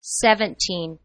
seventeen.